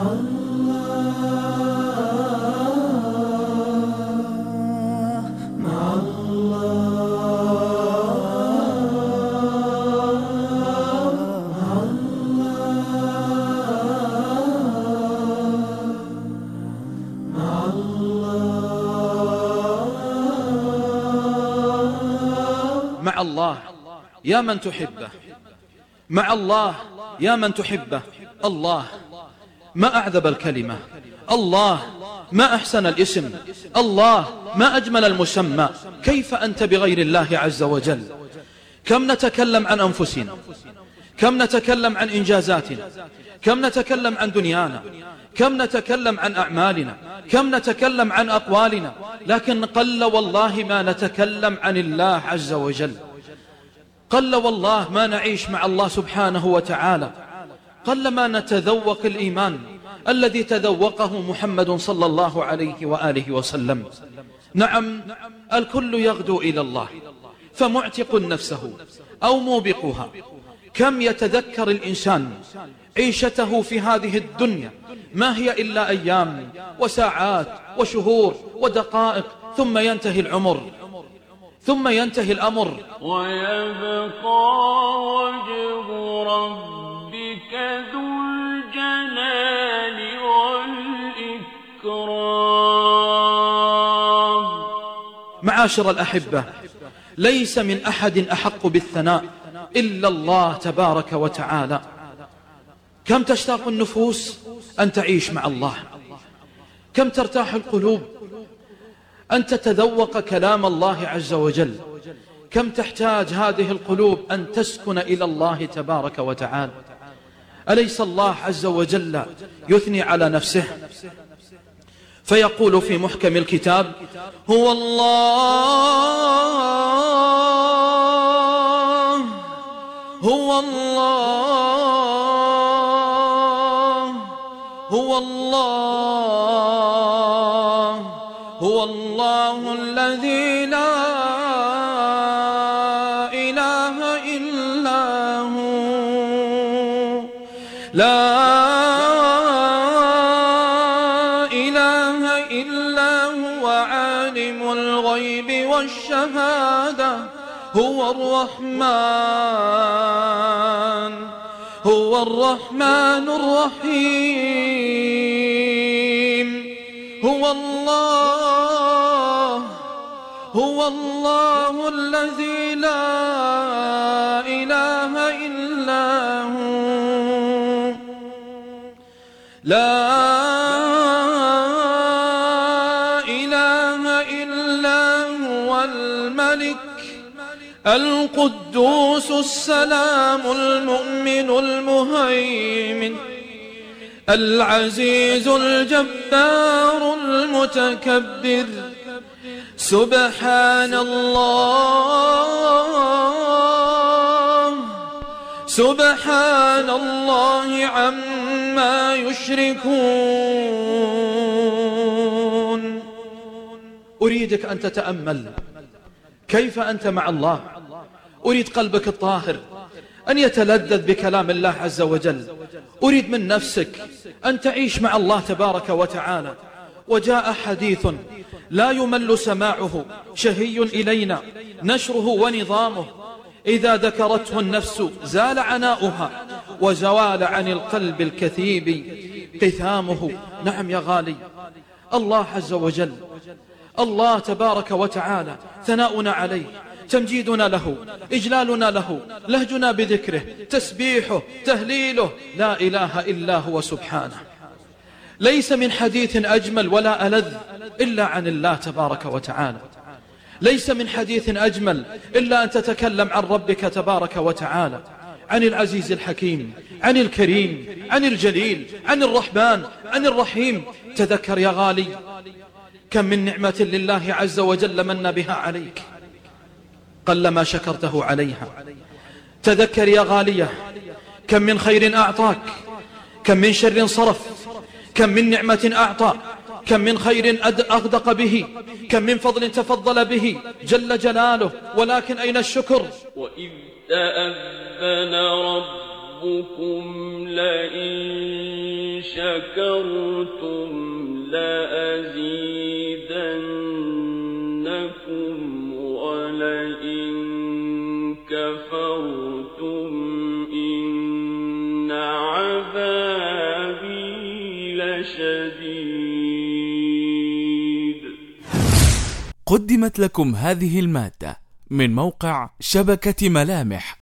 مع الله يا من تحبه. مع الله يا من تحبه. الله. ما أعذب الكلمة. الله ما أحسن الاسم. الله ما أجمل المسمى. كيف أنت بغير الله عز وجل؟ كم نتكلم عن أنفسنا؟ كم نتكلم عن إنجازاتنا؟ كم نتكلم عن دنيانا؟ كم نتكلم عن أعمالنا؟ كم نتكلم عن أقوالنا؟ لكن قل والله ما نتكلم عن الله عز وجل. قل والله ما نعيش مع الله سبحانه وتعالى. قل ما نتذوق الإيمان الذي تذوقه محمد صلى الله عليه وآله وسلم. نعم الكل يغدو إلى الله فمعتق نفسه أو موبقها. كم يتذكر الإنسان عيشته في هذه الدنيا؟ ما هي إلا أيام وساعات وشهور ودقائق ثم ينتهي العمر ثم ينتهي الأمر. ويبقى وجه ربك معاشر الأحبة ليس من أحد أحق بالثناء إلا الله تبارك وتعالى. كم تشتاق النفوس أن تعيش مع الله؟ كم ترتاح القلوب أن تتذوق كلام الله عز وجل؟ كم تحتاج هذه القلوب أن تسكن إلى الله تبارك وتعالى؟ أليس الله عز وجل يثني على نفسه؟ فيقول في محكم الكتاب هو الله هو الله هو الله هو الله الذي لا إله إلا لا إله إلا هو عالم الغيب والشهادة هو الرحمن هو الرحمن الرحيم هو الله هو الله الذي لا لا إله إلا هو الملك القدوس السلام المؤمن المهيمن العزيز الجبار المتكبر سبحان الله سبحان الله عما يشركون. أريدك أن تتأمل. كيف أنت مع الله؟ أريد قلبك الطاهر. أن يتلذذ بكلام الله عز وجل. أريد من نفسك أن تعيش مع الله تبارك وتعالى. وجاء حديث لا يمل سماعه شهي إلينا. نشره ونظامه. إذا ذكرته النفس زال عناؤها. وزوال عن القلب الكثيب قثامه. نعم يا غالي. الله عز وجل الله تبارك وتعالى ثناؤنا عليه تمجيدنا له إجلالنا له لهجنا بذكره تسبيحه تهليله. لا إله إلا هو سبحانه. ليس من حديث أجمل ولا ألذ إلا عن الله تبارك وتعالى. ليس من حديث أجمل إلا أن تتكلم عن ربك تبارك وتعالى. عن العزيز الحكيم عن الكريم عن الجليل عن الرحمن عن الرحيم. تذكر يا غالي كم من نعمة لله عز وجل من بها عليك قلما شكرته عليها. تذكر يا غالية كم من خير أعطاك كم من شر صرف كم من نعمة أعطى كم من خير أغدق به كم من فضل تفضل به جل جلاله. ولكن أين الشكر؟ وإذ تأذن ربك ربكم لئن شكرتم لأزيدنكم ولئن كفرتم إن عذابي لشديد. قدمت لكم هذه المادة من موقع شبكة ملامح.